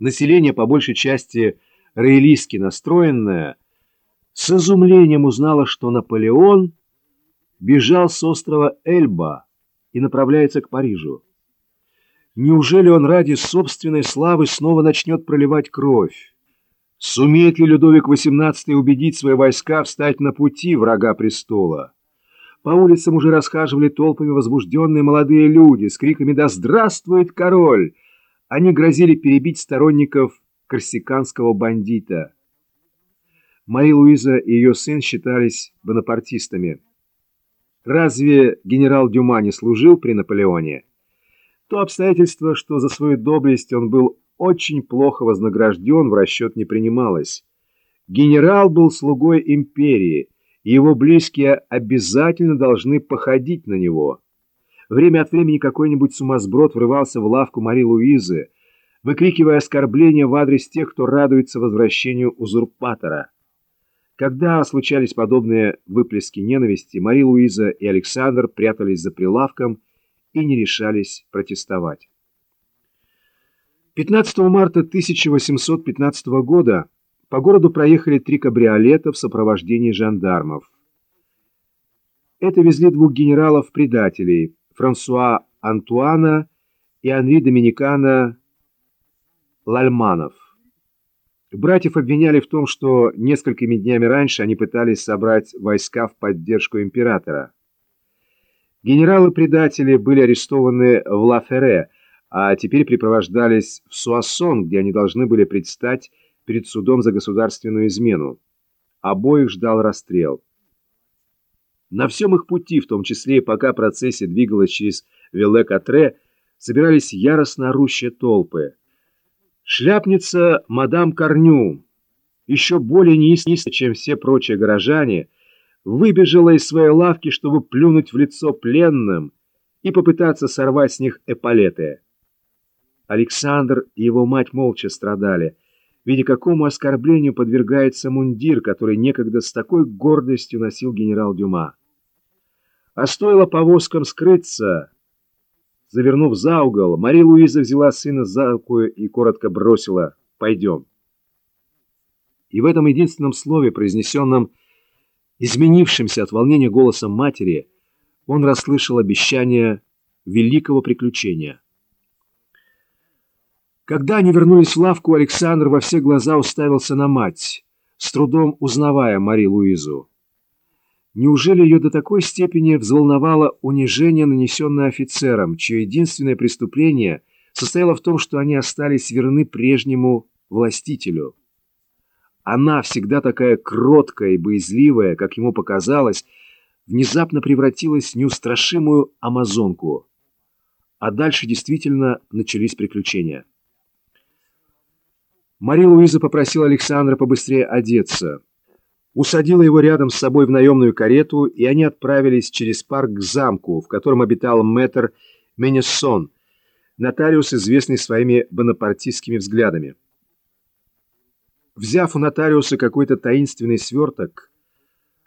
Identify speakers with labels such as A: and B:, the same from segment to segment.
A: население по большей части роялистски настроенное, с изумлением узнало, что Наполеон бежал с острова Эльба и направляется к Парижу. Неужели он ради собственной славы снова начнет проливать кровь? Сумеет ли Людовик XVIII убедить свои войска встать на пути врага престола? По улицам уже расхаживали толпами возбужденные молодые люди с криками «Да здравствует король!» Они грозили перебить сторонников корсиканского бандита. Мари Луиза и ее сын считались бонапартистами. Разве генерал Дюма не служил при Наполеоне? То обстоятельство, что за свою доблесть он был очень плохо вознагражден, в расчет не принималось. Генерал был слугой империи, и его близкие обязательно должны походить на него. Время от времени какой-нибудь сумасброд врывался в лавку Мари Луизы, выкрикивая оскорбления в адрес тех, кто радуется возвращению узурпатора. Когда случались подобные выплески ненависти, Мари Луиза и Александр прятались за прилавком и не решались протестовать. 15 марта 1815 года по городу проехали три кабриолета в сопровождении жандармов. Это везли двух генералов-предателей Франсуа Антуана и Анри Доминикана Лальманов. Братьев обвиняли в том, что несколькими днями раньше они пытались собрать войска в поддержку императора. Генералы-предатели были арестованы в Ла-Ферре, а теперь припровождались в Суассон, где они должны были предстать перед судом за государственную измену. Обоих ждал расстрел. На всем их пути, в том числе пока процессия двигалась через Вилле-Катре, собирались яростно орущие толпы. Шляпница мадам Корню, еще более неистинно, чем все прочие горожане, выбежала из своей лавки, чтобы плюнуть в лицо пленным и попытаться сорвать с них эполеты. Александр и его мать молча страдали, видя, какому оскорблению подвергается мундир, который некогда с такой гордостью носил генерал Дюма. А стоило повозкам скрыться, Завернув за угол, Мария Луиза взяла сына за руку и коротко бросила «Пойдем». И в этом единственном слове, произнесенном изменившимся от волнения голосом матери, он расслышал обещание великого приключения. Когда они вернулись в лавку, Александр во все глаза уставился на мать, с трудом узнавая Мари Луизу. Неужели ее до такой степени взволновало унижение, нанесенное офицерам, чье единственное преступление состояло в том, что они остались верны прежнему властителю? Она, всегда такая кроткая и боязливая, как ему показалось, внезапно превратилась в неустрашимую амазонку. А дальше действительно начались приключения. Мария Луиза попросила Александра побыстрее одеться усадила его рядом с собой в наемную карету, и они отправились через парк к замку, в котором обитал мэтр Менессон, нотариус, известный своими бонапартистскими взглядами. Взяв у нотариуса какой-то таинственный сверток,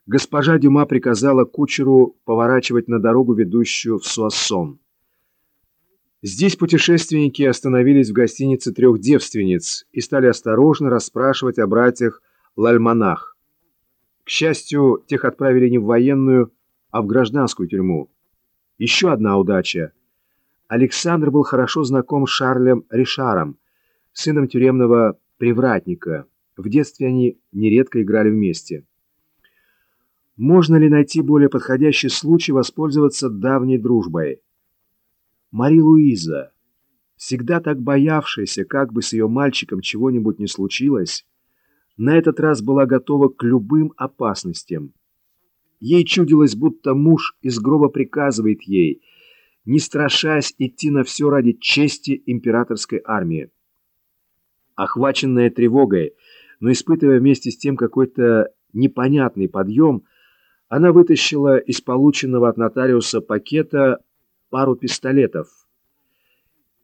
A: госпожа Дюма приказала кучеру поворачивать на дорогу, ведущую в Суассон. Здесь путешественники остановились в гостинице трех девственниц и стали осторожно расспрашивать о братьях Лальманах. К счастью, тех отправили не в военную, а в гражданскую тюрьму. Еще одна удача. Александр был хорошо знаком с Шарлем Ришаром, сыном тюремного привратника. В детстве они нередко играли вместе. Можно ли найти более подходящий случай воспользоваться давней дружбой? Мари Луиза, всегда так боявшаяся, как бы с ее мальчиком чего-нибудь не случилось, на этот раз была готова к любым опасностям. Ей чудилось, будто муж из гроба приказывает ей, не страшась идти на все ради чести императорской армии. Охваченная тревогой, но испытывая вместе с тем какой-то непонятный подъем, она вытащила из полученного от нотариуса пакета пару пистолетов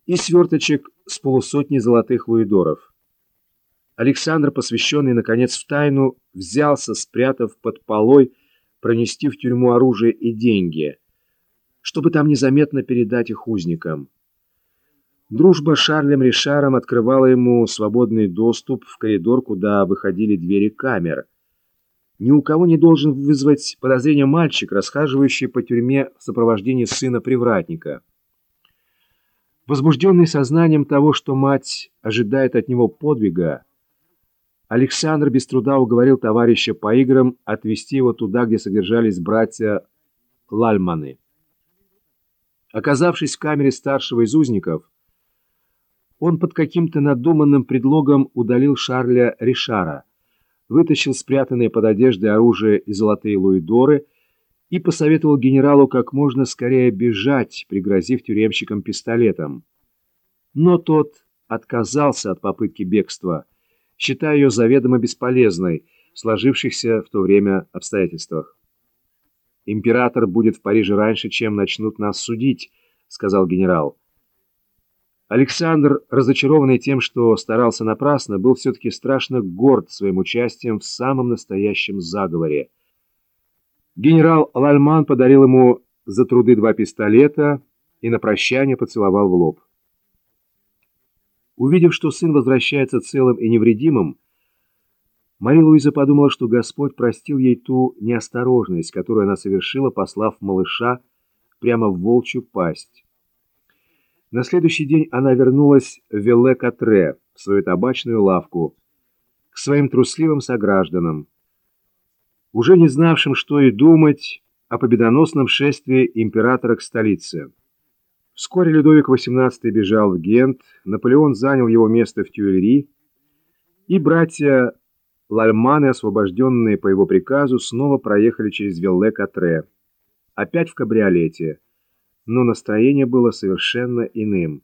A: и сверточек с полусотней золотых луидоров. Александр, посвященный, наконец, в тайну, взялся, спрятав под полой, пронести в тюрьму оружие и деньги, чтобы там незаметно передать их узникам. Дружба с Шарлем Ришаром открывала ему свободный доступ в коридор, куда выходили двери камер. Ни у кого не должен вызвать подозрения мальчик, расхаживающий по тюрьме в сопровождении сына привратника. Возбужденный сознанием того, что мать ожидает от него подвига, Александр без труда уговорил товарища по играм отвезти его туда, где содержались братья Лальманы. Оказавшись в камере старшего из узников, он под каким-то надуманным предлогом удалил Шарля Ришара, вытащил спрятанные под одеждой оружие и золотые луидоры и посоветовал генералу как можно скорее бежать, пригрозив тюремщикам пистолетом. Но тот отказался от попытки бегства, считая ее заведомо бесполезной в сложившихся в то время обстоятельствах. «Император будет в Париже раньше, чем начнут нас судить», — сказал генерал. Александр, разочарованный тем, что старался напрасно, был все-таки страшно горд своим участием в самом настоящем заговоре. Генерал Лальман подарил ему за труды два пистолета и на прощание поцеловал в лоб. Увидев, что сын возвращается целым и невредимым, Мария Луиза подумала, что Господь простил ей ту неосторожность, которую она совершила, послав малыша прямо в волчью пасть. На следующий день она вернулась в Велле-Катре, в свою табачную лавку, к своим трусливым согражданам, уже не знавшим, что и думать о победоносном шествии императора к столице. Вскоре Людовик XVIII бежал в Гент, Наполеон занял его место в Тюильри, и братья Лальманы, освобожденные по его приказу, снова проехали через Велле-Катре, опять в кабриолете – но настроение было совершенно иным.